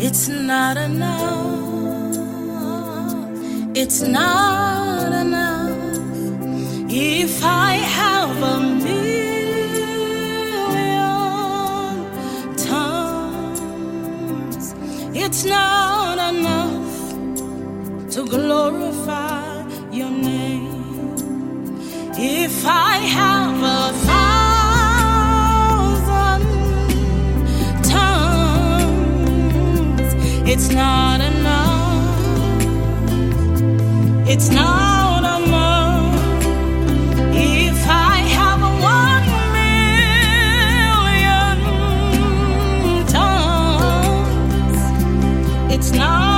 it's not enough. It's not. If I have a million tongues, it's not enough to glorify your name. If I have a thousand tongues, it's not enough. It's not it's not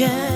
just